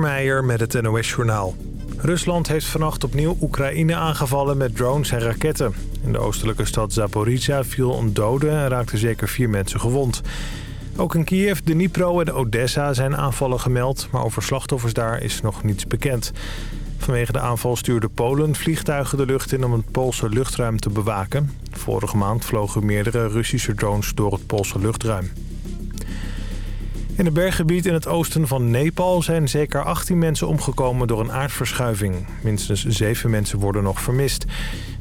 Kasper met het NOS-journaal. Rusland heeft vannacht opnieuw Oekraïne aangevallen met drones en raketten. In de oostelijke stad Zaporizhia viel een dode en raakten zeker vier mensen gewond. Ook in Kiev, Dnipro en Odessa zijn aanvallen gemeld... maar over slachtoffers daar is nog niets bekend. Vanwege de aanval stuurde Polen vliegtuigen de lucht in om het Poolse luchtruim te bewaken. Vorige maand vlogen meerdere Russische drones door het Poolse luchtruim. In het berggebied in het oosten van Nepal zijn zeker 18 mensen omgekomen door een aardverschuiving. Minstens 7 mensen worden nog vermist.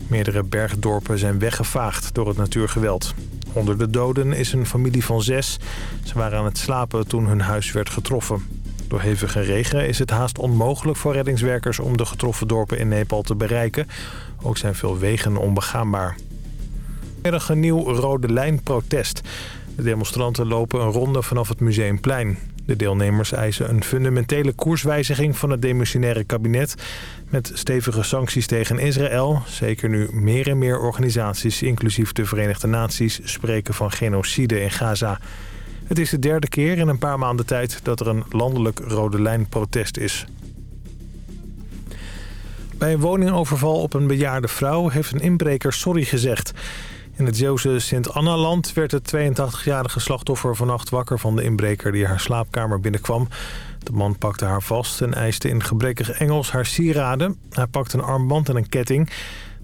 Meerdere bergdorpen zijn weggevaagd door het natuurgeweld. Onder de doden is een familie van zes. Ze waren aan het slapen toen hun huis werd getroffen. Door hevige regen is het haast onmogelijk voor reddingswerkers om de getroffen dorpen in Nepal te bereiken. Ook zijn veel wegen onbegaanbaar. Er een nieuw rode lijn protest. De demonstranten lopen een ronde vanaf het Museumplein. De deelnemers eisen een fundamentele koerswijziging van het demissionaire kabinet... met stevige sancties tegen Israël. Zeker nu meer en meer organisaties, inclusief de Verenigde Naties... spreken van genocide in Gaza. Het is de derde keer in een paar maanden tijd dat er een landelijk rode lijn protest is. Bij een woningoverval op een bejaarde vrouw heeft een inbreker sorry gezegd. In het Zeeuwse Sint-Anna-land werd het 82-jarige slachtoffer vannacht wakker van de inbreker die haar slaapkamer binnenkwam. De man pakte haar vast en eiste in gebrekkig Engels haar sieraden. Hij pakte een armband en een ketting.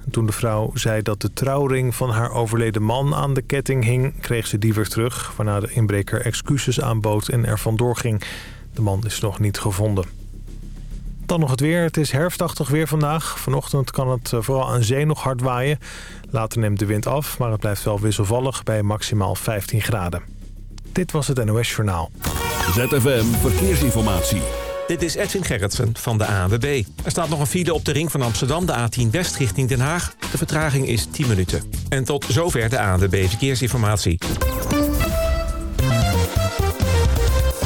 En toen de vrouw zei dat de trouwring van haar overleden man aan de ketting hing... kreeg ze die weer terug, waarna de inbreker excuses aanbood en er vandoor ging. De man is nog niet gevonden. Dan nog het weer. Het is herfstachtig weer vandaag. Vanochtend kan het eh, vooral aan zee nog hard waaien. Later neemt de wind af, maar het blijft wel wisselvallig bij maximaal 15 graden. Dit was het NOS Journaal. ZFM Verkeersinformatie. Dit is Edwin Gerritsen van de ANWB. Er staat nog een file op de ring van Amsterdam, de A10 West richting Den Haag. De vertraging is 10 minuten. En tot zover de ANWB Verkeersinformatie.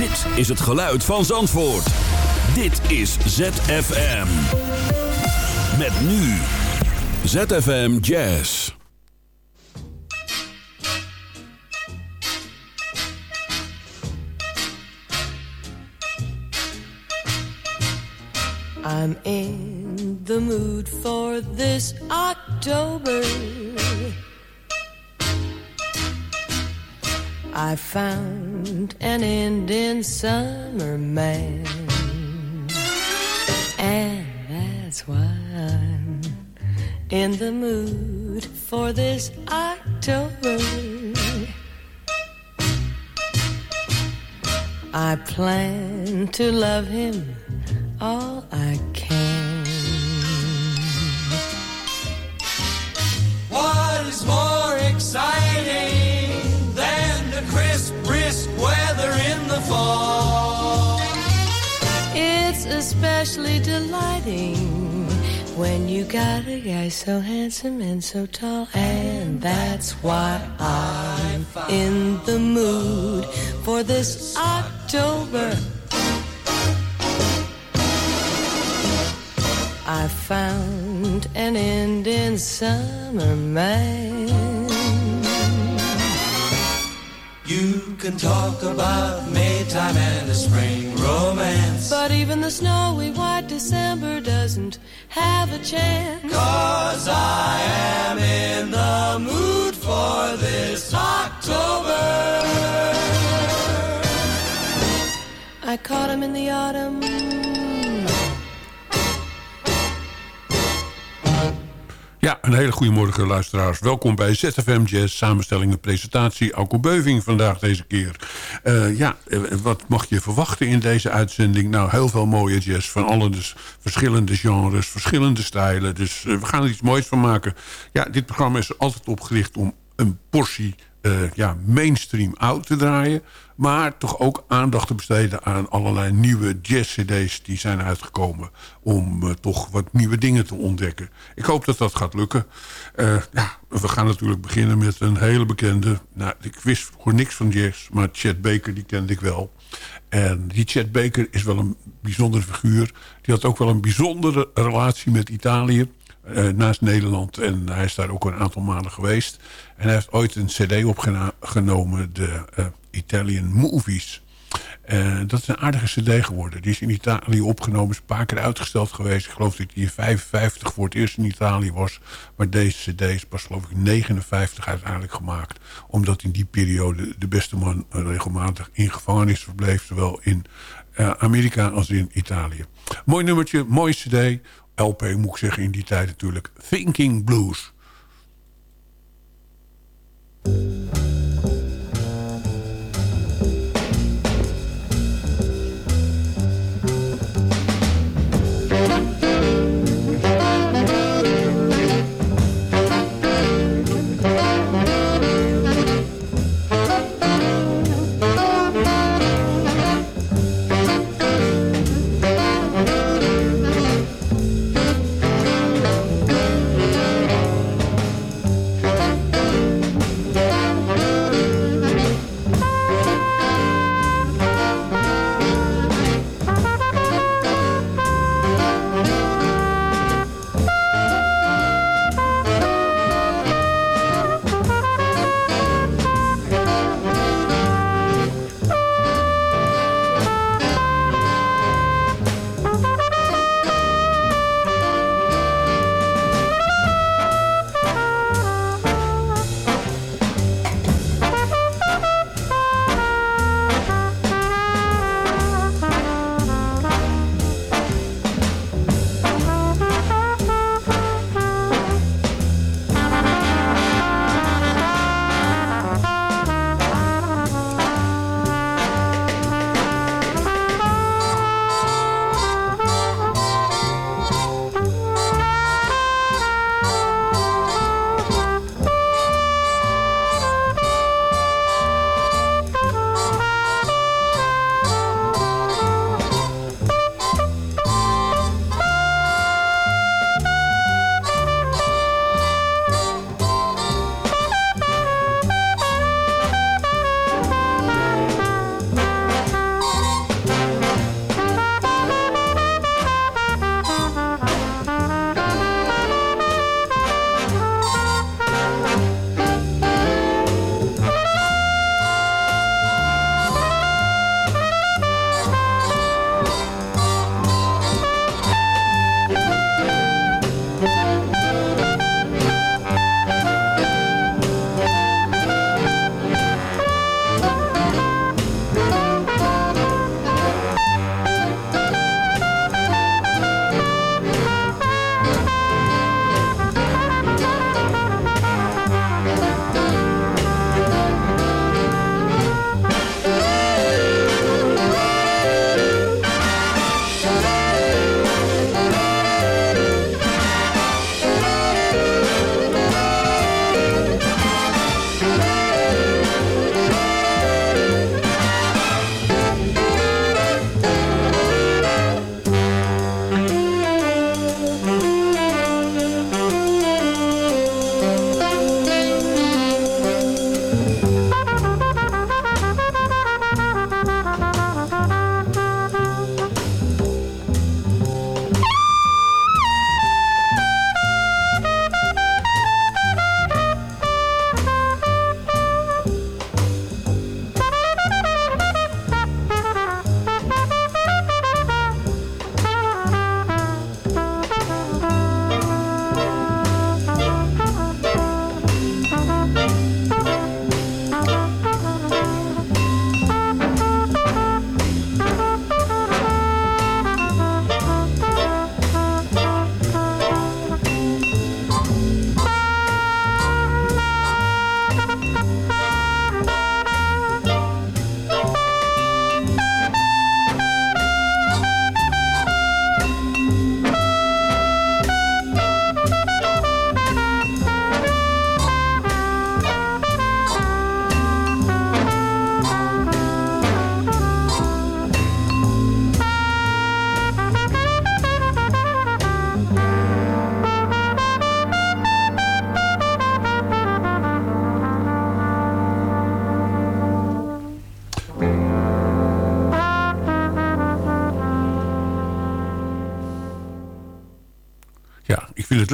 Dit is het geluid van Zandvoort. Dit is ZFM. Met nu. ZFM Jazz. I'm in the mood for this October. I found an Indian summer man. And that's why I'm in the mood for this October. I plan to love him all I can. What is more exciting weather in the fall? It's especially delighting when you got a guy so handsome and so tall, and that's why I'm in the mood for this October. I found an end in summer man. You can talk about Maytime and a spring romance. But even the snowy white December doesn't have a chance. Cause I am in the mood for this October. I caught him in the autumn. Ja, een hele goede morgen luisteraars. Welkom bij ZFM Jazz, samenstelling en presentatie. Alko Beuving vandaag deze keer. Uh, ja, uh, wat mag je verwachten in deze uitzending? Nou, heel veel mooie jazz van alle dus verschillende genres, verschillende stijlen. Dus uh, we gaan er iets moois van maken. Ja, dit programma is altijd opgericht om een portie eh, ja, mainstream oud te draaien. Maar toch ook aandacht te besteden aan allerlei nieuwe jazz-cd's die zijn uitgekomen. Om uh, toch wat nieuwe dingen te ontdekken. Ik hoop dat dat gaat lukken. Uh, ja, we gaan natuurlijk beginnen met een hele bekende... Nou, ik wist voor niks van jazz, maar Chet Baker die kende ik wel. En die Chet Baker is wel een bijzondere figuur. Die had ook wel een bijzondere relatie met Italië. Uh, naast Nederland. En hij is daar ook een aantal malen geweest. En hij heeft ooit een cd opgenomen, de uh, Italian Movies. Uh, dat is een aardige cd geworden. Die is in Italië opgenomen, is een paar keer uitgesteld geweest. Ik geloof dat hij in 55 voor het eerst in Italië was. Maar deze cd is pas geloof ik 59 uiteindelijk gemaakt. Omdat in die periode de beste man regelmatig in gevangenis verbleef. Zowel in Amerika als in Italië. Mooi nummertje, mooi cd. LP moet ik zeggen in die tijd natuurlijk. Thinking Blues.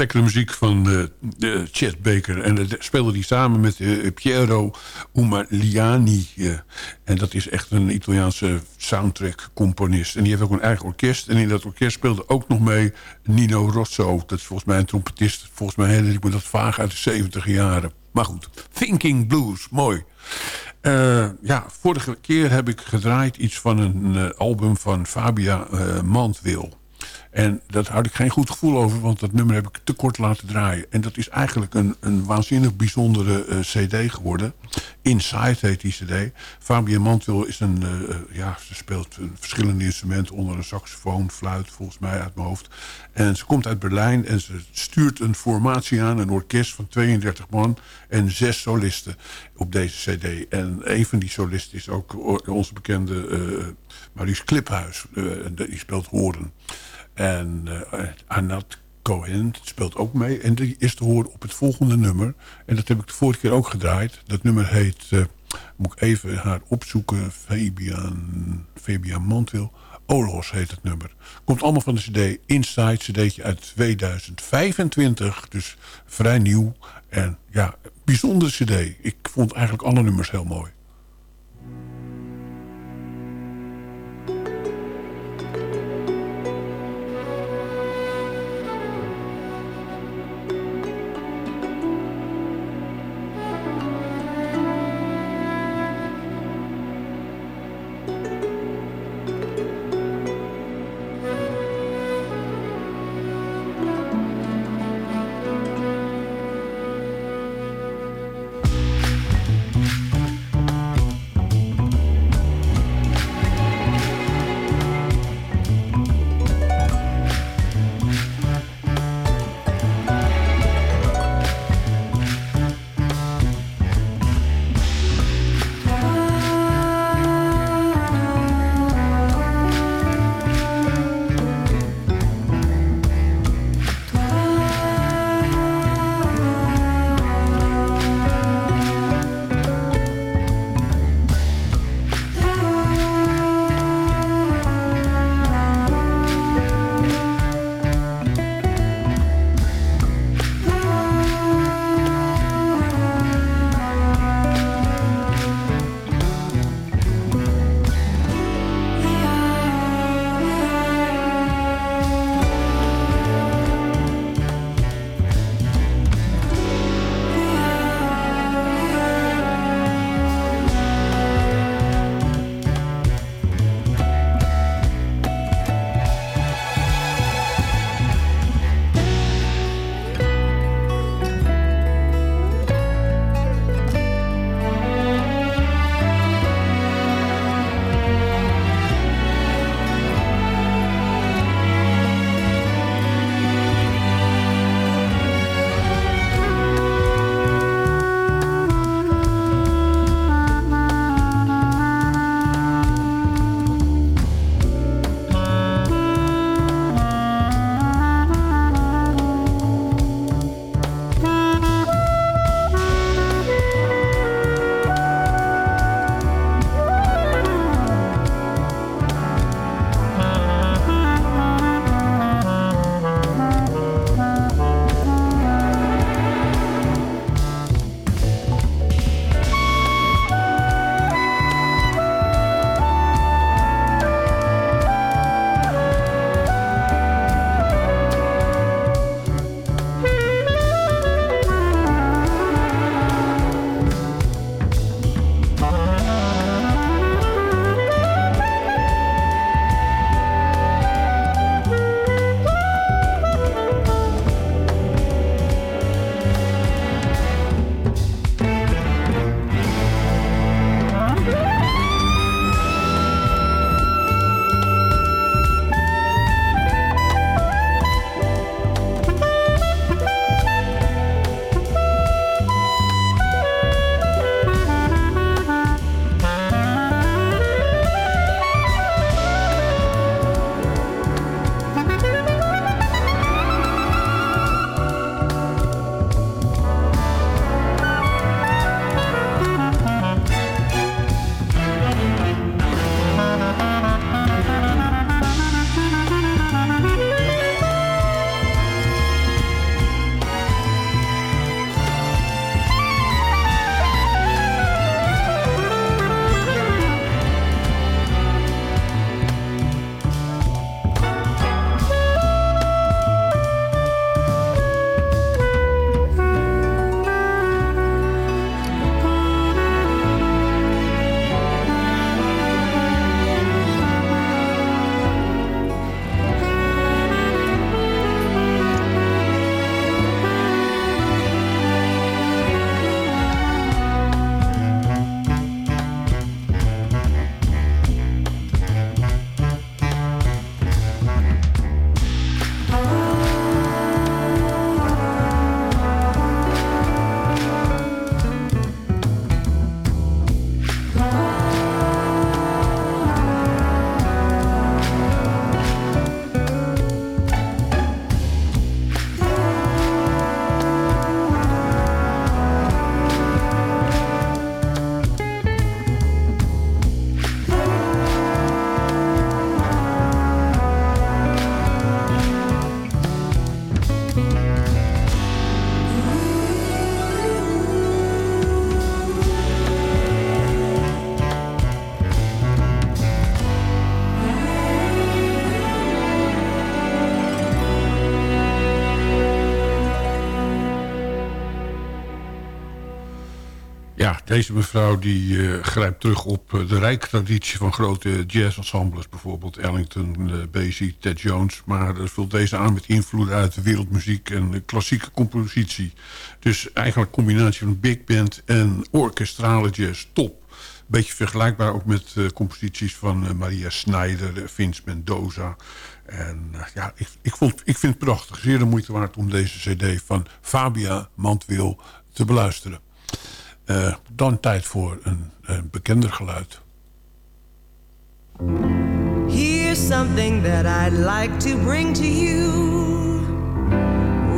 Lekkere muziek van uh, Chet Baker. En dat speelde die samen met uh, Piero Umaliani. Uh, en dat is echt een Italiaanse soundtrack-componist. En die heeft ook een eigen orkest. En in dat orkest speelde ook nog mee Nino Rosso. Dat is volgens mij een trompetist. Volgens mij herinner ik me dat vaag uit de 70 jaren. Maar goed, Thinking Blues, mooi. Ja, vorige keer heb ik gedraaid iets van een album van Fabia Mandwil. En dat had ik geen goed gevoel over, want dat nummer heb ik te kort laten draaien. En dat is eigenlijk een, een waanzinnig bijzondere uh, cd geworden. Inside heet die cd. Fabian Mantwil is een, uh, ja, ze speelt verschillende instrumenten onder een saxofoon, fluit volgens mij uit mijn hoofd. En ze komt uit Berlijn en ze stuurt een formatie aan, een orkest van 32 man en zes solisten op deze cd. En een van die solisten is ook onze bekende uh, Maurice Kliphuis, die speelt horen. En uh, Anat Cohen speelt ook mee. En die is te horen op het volgende nummer. En dat heb ik de vorige keer ook gedraaid. Dat nummer heet, uh, moet ik even haar opzoeken... Fabian, Fabian Montwil. Olos heet het nummer. Komt allemaal van de cd Inside, cd'tje uit 2025. Dus vrij nieuw. En ja, bijzondere cd. Ik vond eigenlijk alle nummers heel mooi. Ja, deze mevrouw die eh, grijpt terug op uh, de rijke traditie van grote jazzensembles. Bijvoorbeeld Ellington, uh, Ted Jones. Maar vult deze aan met invloeden uit de wereldmuziek en klassieke compositie. Dus eigenlijk combinatie van big band en orkestrale jazz. Top. Beetje vergelijkbaar ook met composities van Maria Schneider, Vince Mendoza. En ja, ik, ik, vond, ik vind het prachtig. Zeer de moeite waard om deze cd van Fabia Mantwil te beluisteren. Uh, dan tijd voor een, een bekender geluid. Here's something that I'd like to bring to you.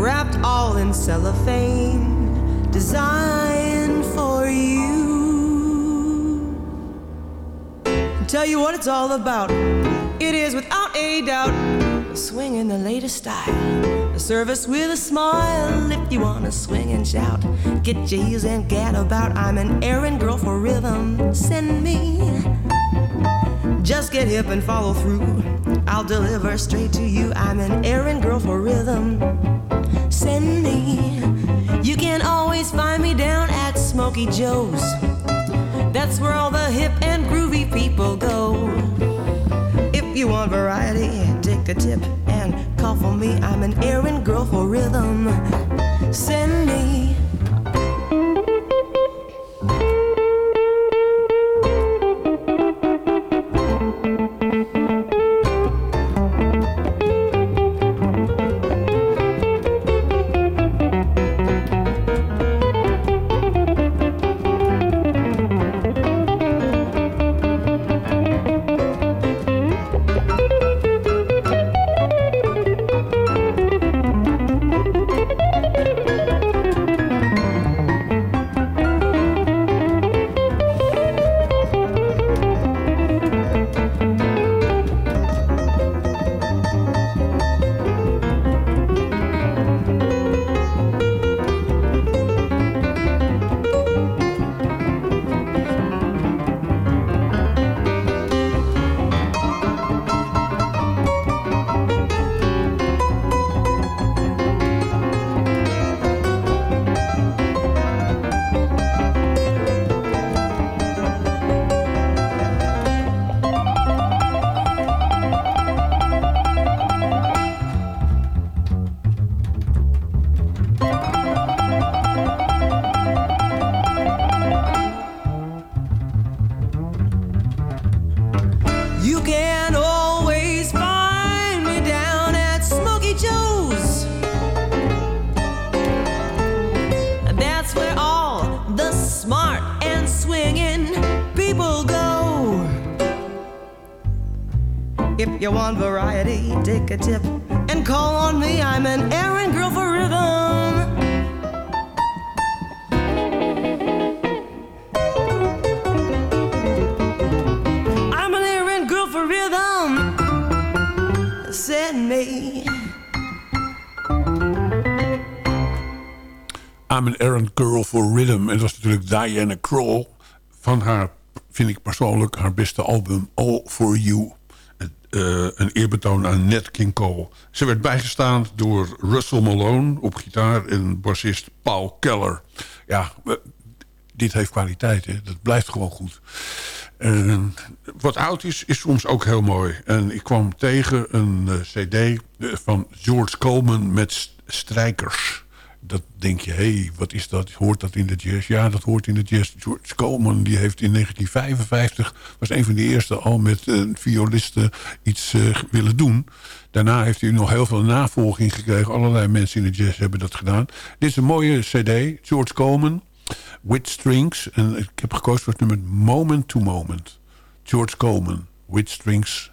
Wrapped all in cellophane, designed for you. Tell you what it's all about. It is without a doubt swing in the latest style. A service with a smile if you wanna swing and shout. Get your heels and get about. I'm an errand girl for rhythm. Send me. Just get hip and follow through. I'll deliver straight to you. I'm an errand girl for rhythm. Send me. You can always find me down at Smoky Joe's. That's where all the hip and groovy people go. If you want variety, a tip and call for me. I'm an errand girl for rhythm. Send me. Diana Krall. Van haar, vind ik persoonlijk, haar beste album All For You. Uh, een eerbetoon aan Nat King Cole. Ze werd bijgestaan door Russell Malone op gitaar en bassist Paul Keller. Ja, dit heeft kwaliteit, dat blijft gewoon goed. wat oud is, is soms ook heel mooi. En ik kwam tegen een uh, cd eh, van George Coleman met strijkers dat denk je, hé, hey, wat is dat? Hoort dat in de jazz? Ja, dat hoort in de jazz. George Coleman die heeft in 1955... was een van de eerste al met uh, violisten iets uh, willen doen. Daarna heeft hij nog heel veel navolging gekregen. Allerlei mensen in de jazz hebben dat gedaan. Dit is een mooie cd, George Coleman, With Strings. En ik heb gekozen voor het nummer Moment to Moment. George Coleman, With Strings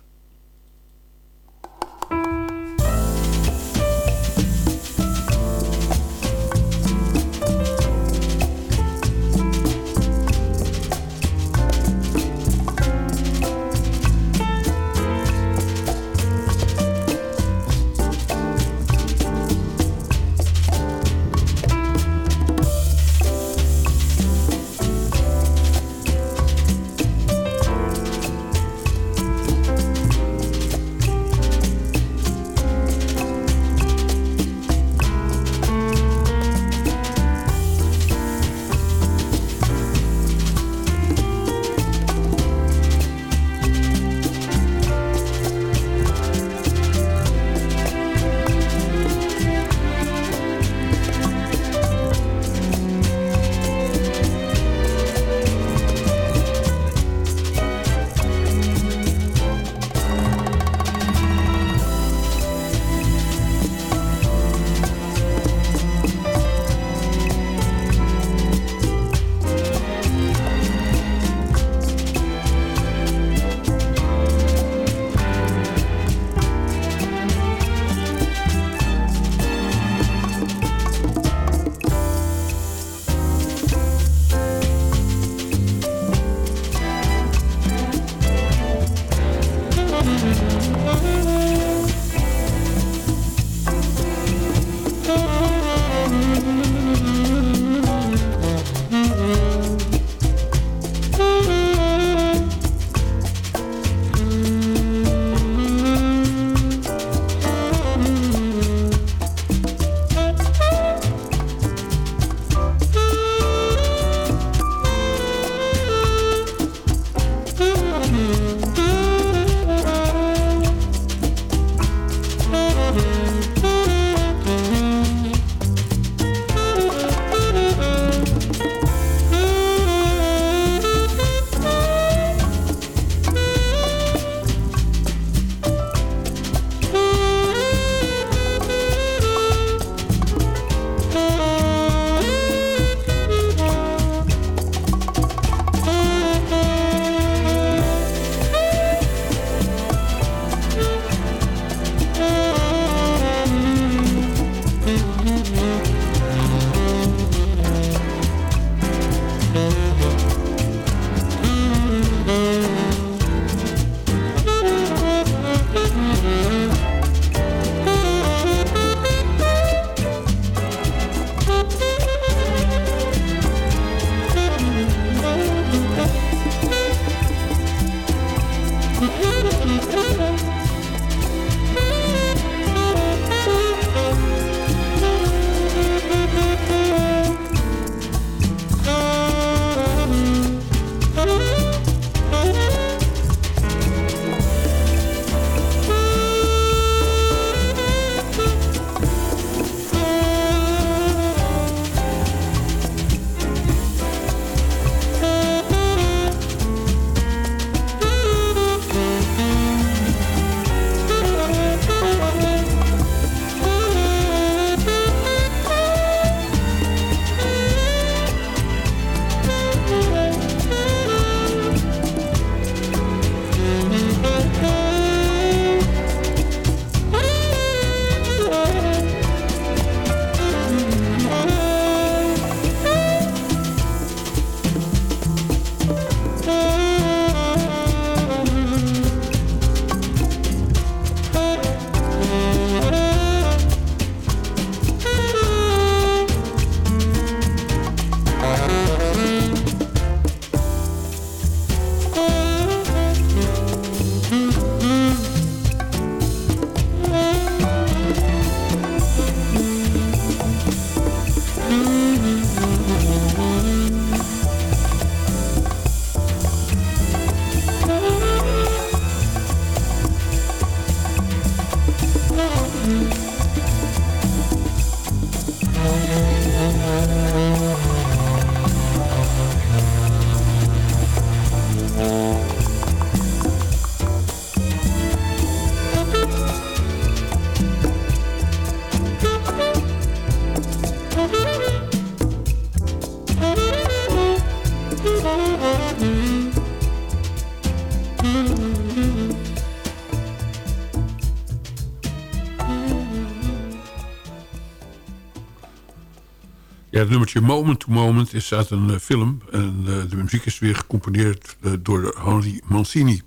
Ja, het nummertje Moment to Moment is uit een uh, film. En uh, de muziek is weer gecomponeerd uh, door Henri Mancini.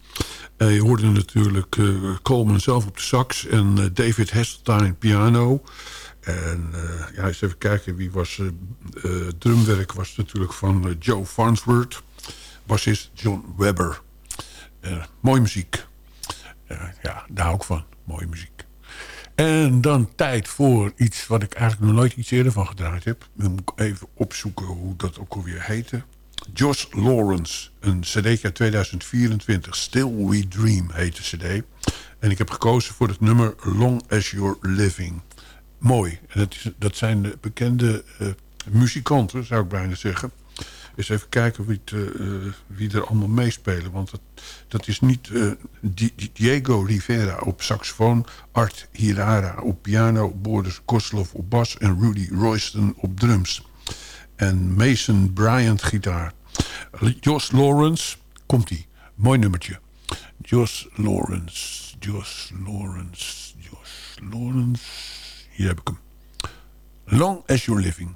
je hoorde natuurlijk Coleman zelf op de sax en David Heseltine piano. En ja, eens even kijken, wie was... drumwerk was natuurlijk van Joe Farnsworth. Bassist John Webber. mooie muziek. ja, daar ik van. Mooie muziek. En dan tijd voor iets wat ik eigenlijk nog nooit iets eerder van gedraaid heb. Dan moet ik even opzoeken hoe dat ook alweer heette. Josh Lawrence, een cd uit 2024. Still We Dream heet de cd. En ik heb gekozen voor het nummer Long As You're Living. Mooi. En dat, is, dat zijn de bekende uh, muzikanten, zou ik bijna zeggen. Eens even kijken wie, uh, wie er allemaal meespelen. Want dat, dat is niet uh, Diego Rivera op saxofoon... Art Hirara op piano... Boris Koslov op bas en Rudy Royston op drums. En Mason Bryant gitaar. Jos Lawrence, komt-ie. Mooi nummertje. Jos Lawrence, Jos Lawrence, Jos Lawrence. Hier heb ik hem. Long as you're living.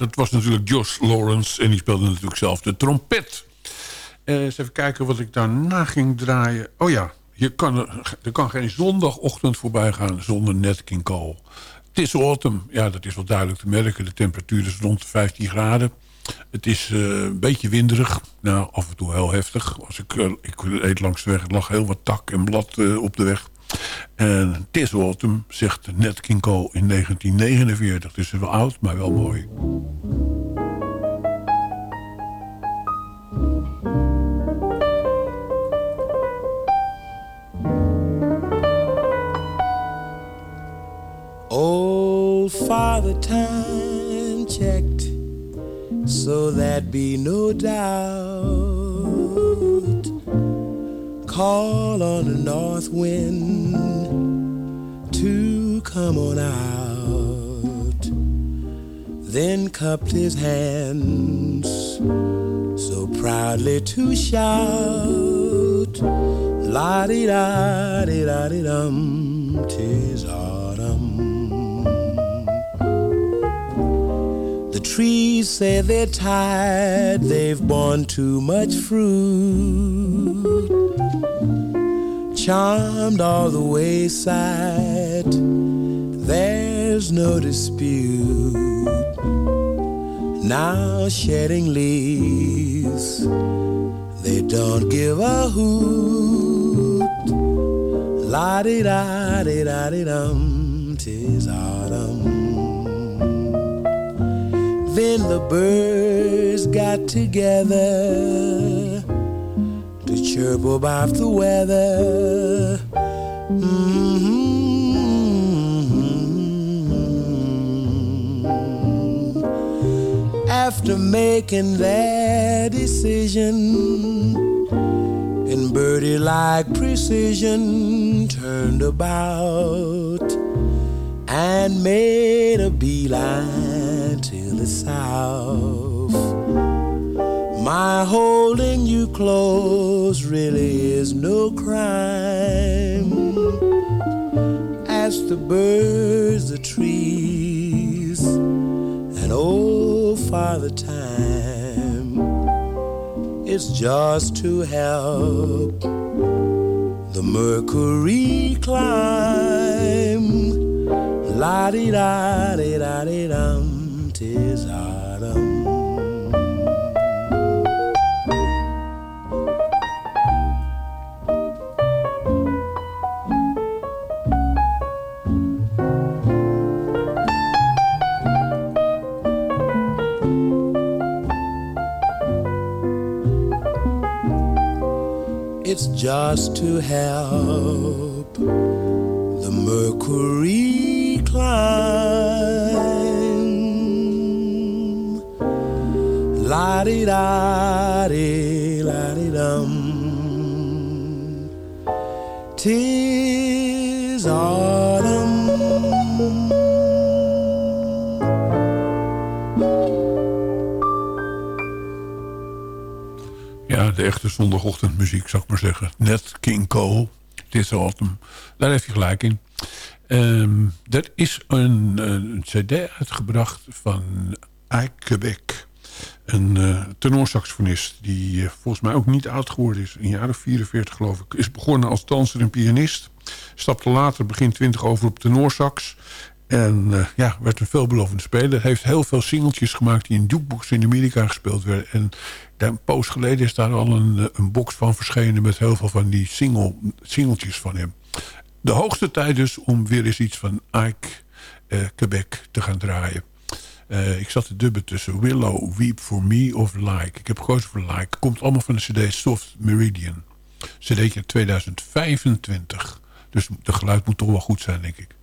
Dat was natuurlijk Josh Lawrence. En die speelde natuurlijk zelf de trompet. Uh, eens even kijken wat ik daarna ging draaien. Oh ja, je kan er, kan geen zondagochtend voorbij gaan zonder Nat King. Het is autumn. Ja, dat is wel duidelijk te merken. De temperatuur is rond de 15 graden. Het is uh, een beetje winderig. Nou, af en toe heel heftig. Als ik, uh, ik reed langs de weg, er lag heel wat tak en blad op de weg. En het is autumn, zegt Nat King Cole in 1949. Dus wel oud, maar wel mooi. Old Father Time checked so that be no doubt. Call on the north wind to come on out. Then cupped his hands so proudly to shout, La di da di da di dum, tis autumn. The trees say they're tired, they've borne too much fruit. Charmed all the wayside, there's no dispute. Now shedding leaves, they don't give a hoot. La di da di da di dum, tis autumn. Then the birds got together to chirp about the weather. Mm-hmm. After making their decision, in birdie like precision, turned about and made a beeline to the south. My holding you close really is no crime. Ask the birds, the trees, and old Father Time. It's just to help the mercury climb. La di da di da di dum, tis autumn. Just to help the mercury climb. La di da di la di dum. Tis echte zondagochtendmuziek, zou ik maar zeggen. Net King Cole, This Autumn. Daar heeft hij gelijk in. Um, er is een, een, cd uitgebracht van Ike Quebec. Een uh, die uh, volgens mij ook niet oud geworden is. Jaar of 44 geloof ik. Is begonnen als danser en pianist. Stapte later, begin 20 over op tenorsax. En uh, ja, werd een veelbelovende speler. Heeft heel veel singeltjes gemaakt die in jukebox in Amerika gespeeld werden. En een poos geleden is daar al een, een box van verschenen... met heel veel van die single, singeltjes van hem. De hoogste tijd dus om weer eens iets van Ike uh, Quebec te gaan draaien. Uh, ik zat te dubben tussen Willow, Weep For Me of Like. Ik heb gekozen voor Like. Komt allemaal van de cd Soft Meridian. Cd'tje 2025. Dus de geluid moet toch wel goed zijn, denk ik.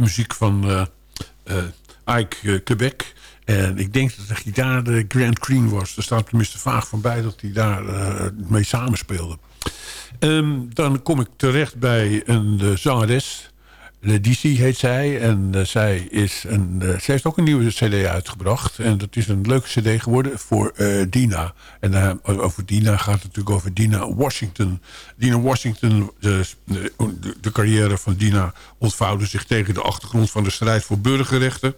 Muziek van eh, eh, Ike eh, Quebec. En ik denk dat de gitaar de Grant Green was. Er staat tenminste vaag van bij dat hij daar mee samenspeelde. Ehm, dan kom ik terecht bij een zangeres. Ledici heet zij. En eh, zij, is een, eh, zij heeft ook een nieuwe cd uitgebracht. En dat is een leuke cd geworden voor eh, Dina. En over Dina gaat het natuurlijk over Dina Washington. Dina Washington, de, de, de carrière van Dina ontvouwde zich tegen de achtergrond van de strijd voor burgerrechten.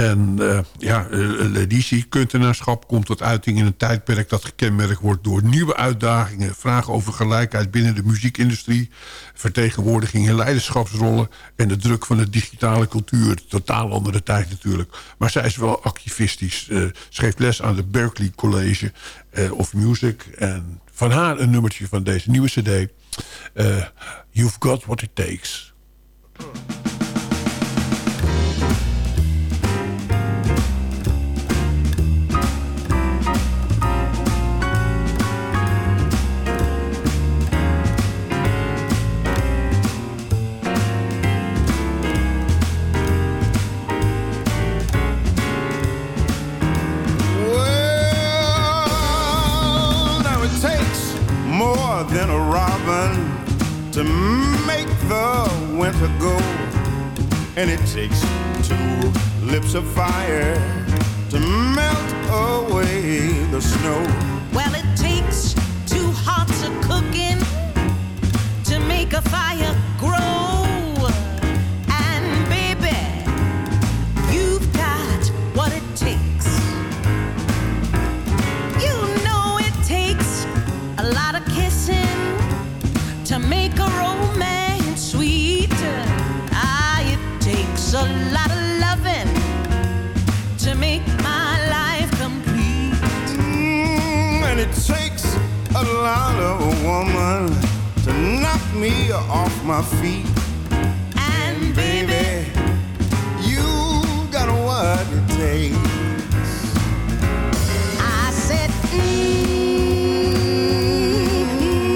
En uh, ja, uh, editie kunstenaarschap komt tot uiting in een tijdperk dat gekenmerkt wordt door nieuwe uitdagingen, vragen over gelijkheid binnen de muziekindustrie, vertegenwoordiging in leiderschapsrollen en de druk van de digitale cultuur. Totaal andere tijd natuurlijk. Maar zij is wel activistisch. Uh, schreef les aan de Berkeley College of Music. En van haar een nummertje van deze nieuwe cd. You've Got What It Takes. And it takes two lips of fire to melt away the snow. Well, it takes two hearts of cooking to make a fire grow. And baby, you've got out of a woman to knock me off my feet. And baby, you got what it takes. I said, mm -hmm.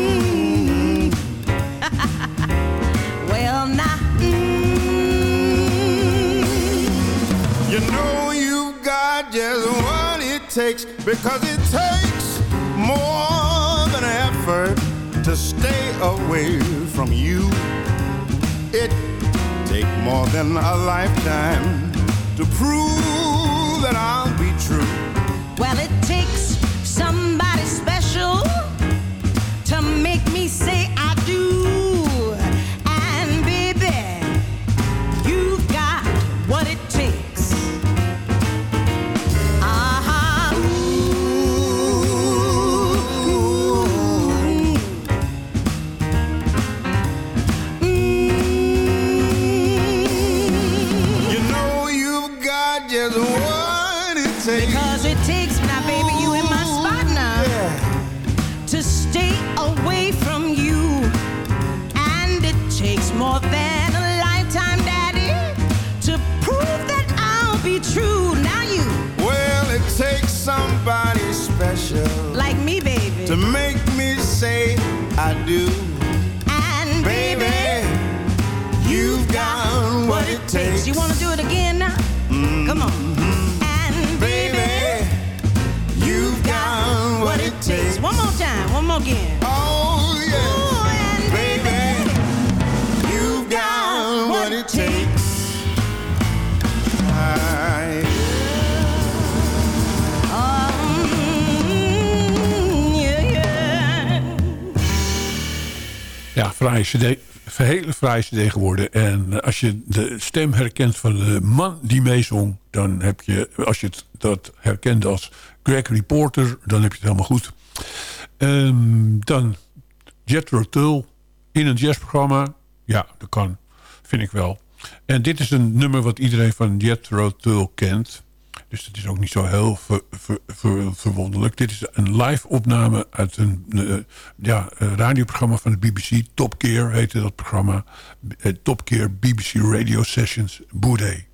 well, now. Mm-hmm. You know you got just what it takes because it takes to stay away from you. It takes more than a lifetime to prove that I'll wanna do it again now? Mm-hmm. Come on. And Baby, you've got what it takes. One more time, one more again. Oh, yeah. Ooh, and Baby, you've got what it takes. I, yeah, yeah. Ja, fraaie cd. Hele fraaie cd geworden. En als je de stem herkent van de man die meezong... dan heb je, als je het, dat herkent als Gregory Porter... dan heb je het helemaal goed. Ehm, dan Jethro Tull in een jazzprogramma. Ja, dat kan. Vind ik wel. En dit is een nummer wat iedereen van Jethro Tull kent. Dus het is ook niet zo heel ver- ver- ver- verwonderlijk. Dit is een live opname uit een eh, radioprogramma van de BBC. Top Gear heette dat programma. Eh, Top Gear BBC Radio Sessions Boudet.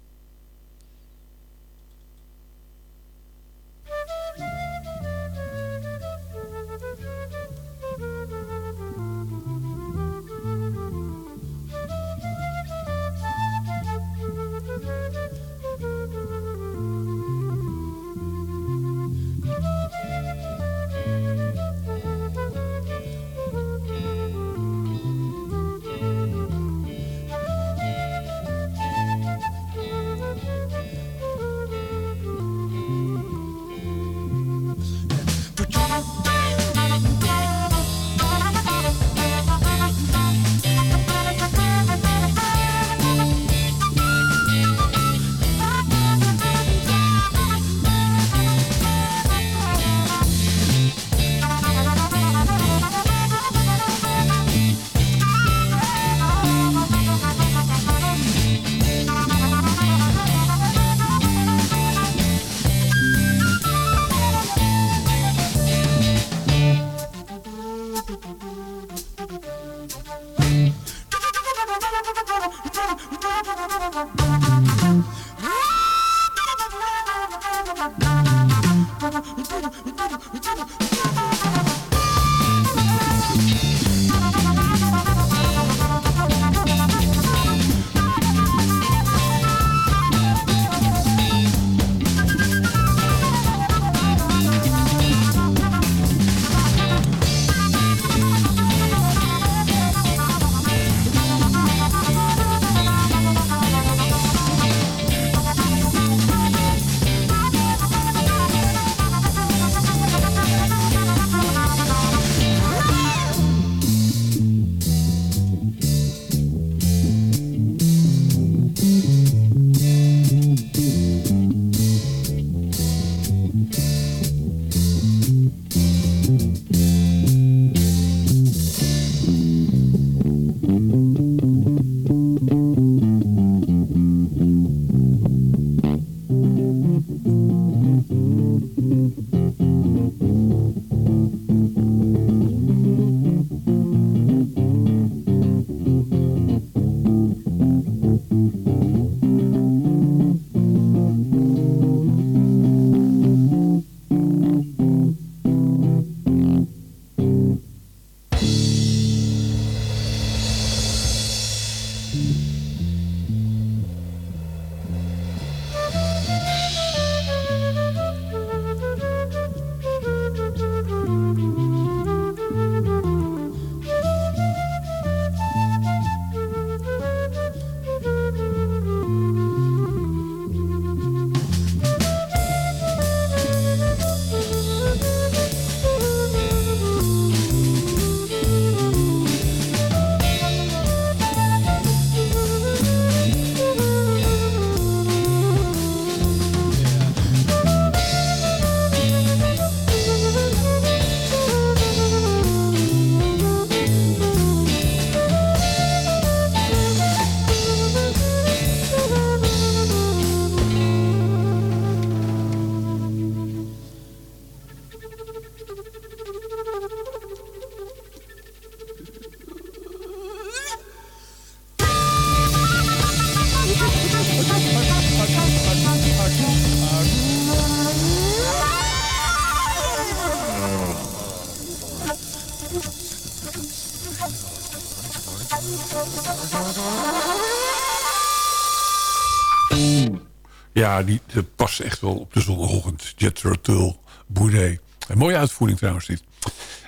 Ja, die, past echt wel op de zondagochtend. Jethro Tull, Boudet. Een mooie uitvoering trouwens dit.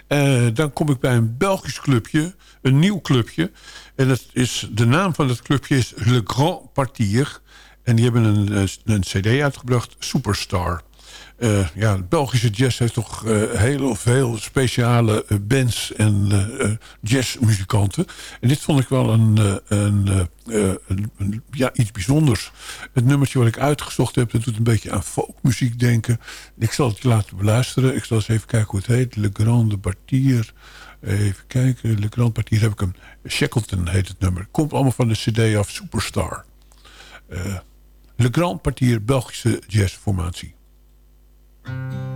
Eh, dan kom ik bij een Belgisch clubje. Een nieuw clubje. En dat is, de naam van dat clubje is Le Grand Partier. En die hebben een, een cd uitgebracht, Superstar. Uh, ja, Belgische jazz heeft toch uh, heel veel speciale uh, bands en jazzmuzikanten. En dit vond ik wel een, een, een, ja, iets bijzonders. Het nummertje wat ik uitgezocht heb, dat doet een beetje aan folkmuziek denken. Ik zal het je laten beluisteren. Ik zal eens even kijken hoe het heet. Le Grande Partier. Even kijken. Le Grand Partier heb ik hem. Shackleton heet het nummer. Komt allemaal van de cd af Superstar. Le Grand Partier, Belgische jazzformatie. Le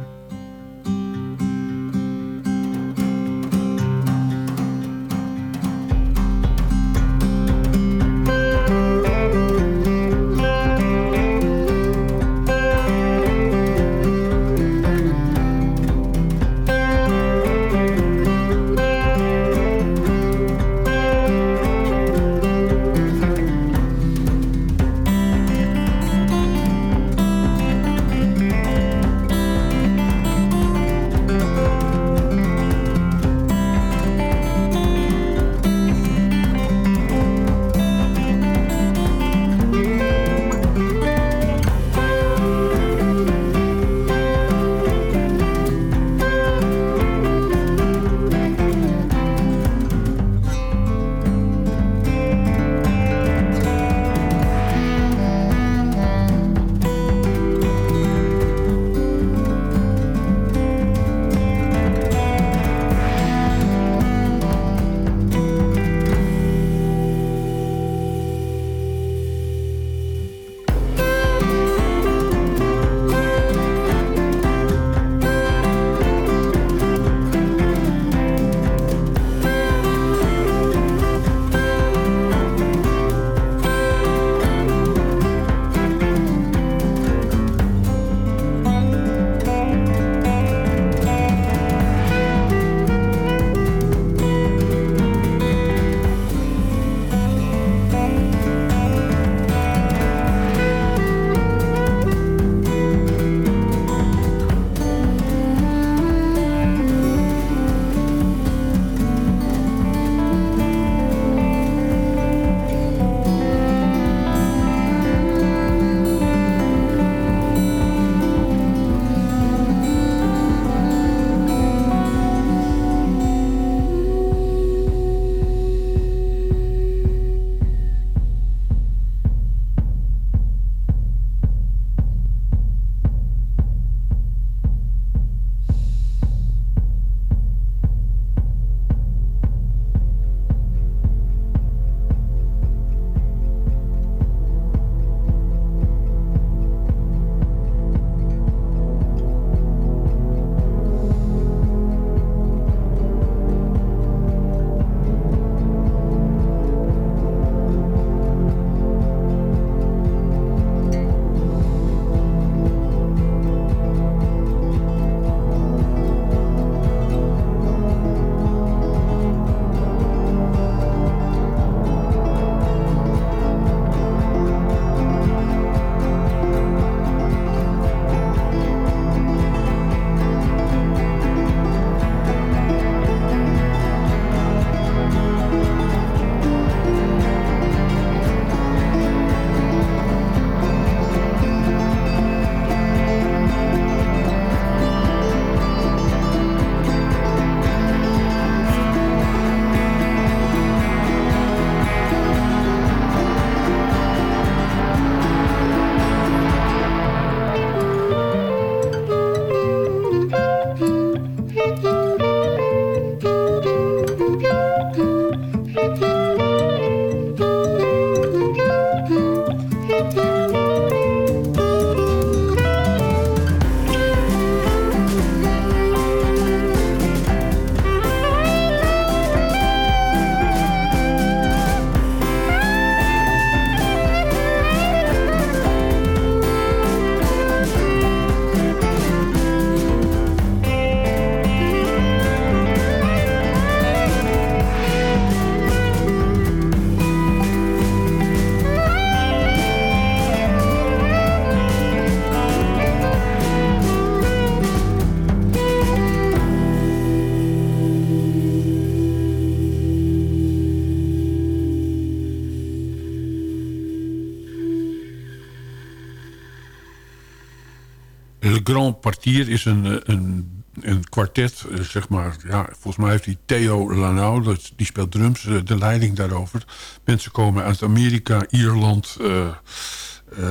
Partier is een, eh, een, een kwartet, eh, zeg maar. Ja, volgens mij heeft hij Theo Lanau, die speelt drums, eh, de leiding daarover. Mensen komen uit Amerika, Ierland...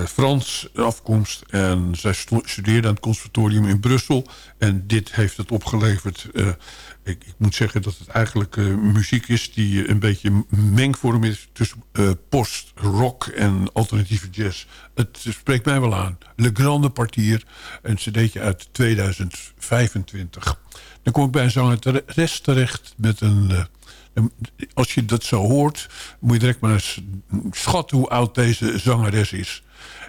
Frans afkomst. En zij stu- studeerde aan het conservatorium in Brussel. En dit heeft het opgeleverd. Ik, ik moet zeggen dat het eigenlijk eh, muziek is... die eh, een beetje mengvorm is tussen eh, post, rock en alternatieve jazz. Het spreekt mij wel aan. Le Grande Partier, een cd'tje uit 2025. Dan kom ik bij een zangeres terecht met een... en Als je dat zo hoort, moet je direct maar eens schatten hoe oud deze zangeres is.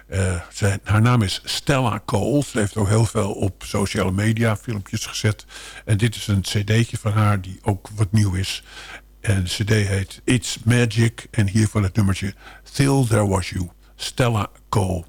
Eh, zij, haar naam is Stella Cole. Ze heeft ook heel veel op sociale media filmpjes gezet. En dit is een cd'tje van haar die ook wat nieuw is. En de cd heet It's Magic. En hiervan het nummertje Till There Was You. Stella Cole.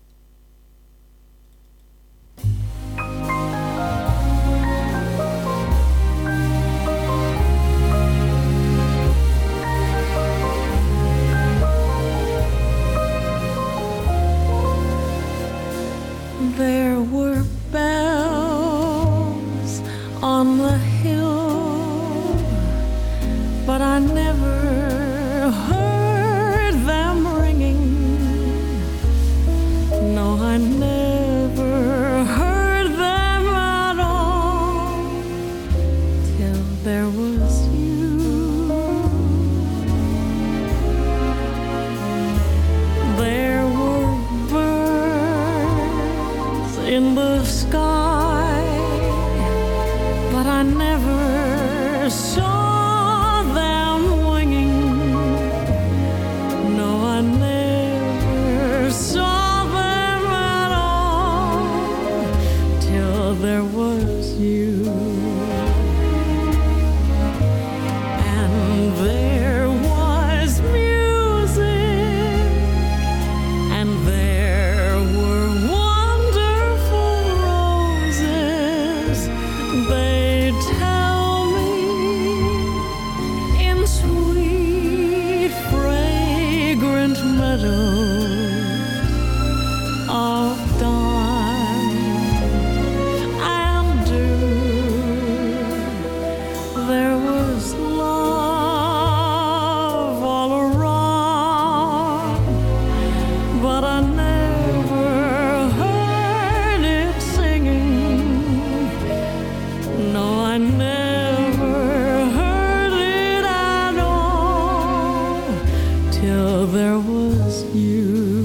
Till there was you.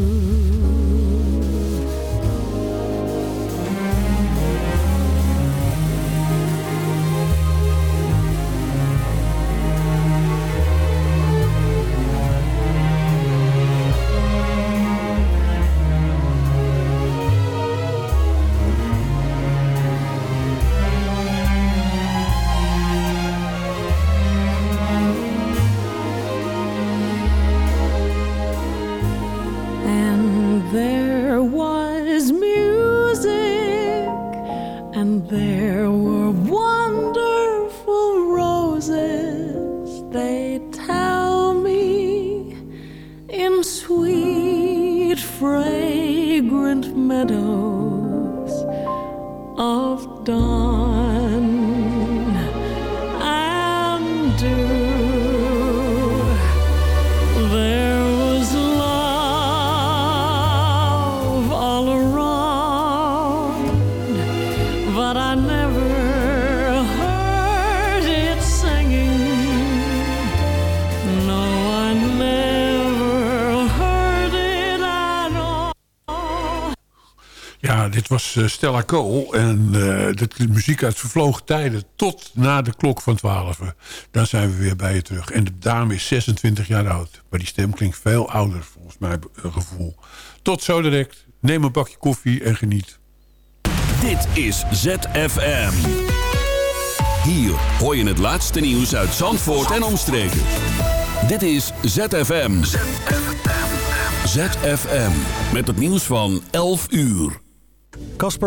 Was eh, Stella Cole. En eh dit is muziek uit vervlogen tijden tot na de klok van 12. Dan zijn we weer bij je terug. En de dame is 26 jaar oud. Maar die stem klinkt veel ouder, volgens mijn eh, gevoel. Tot zo direct. Neem een bakje koffie en geniet. Dit is ZFM. Hier hoor je het laatste nieuws uit Zandvoort en omstreken. Dit is ZFM. ZFM. Met het nieuws van 11 uur. Kasper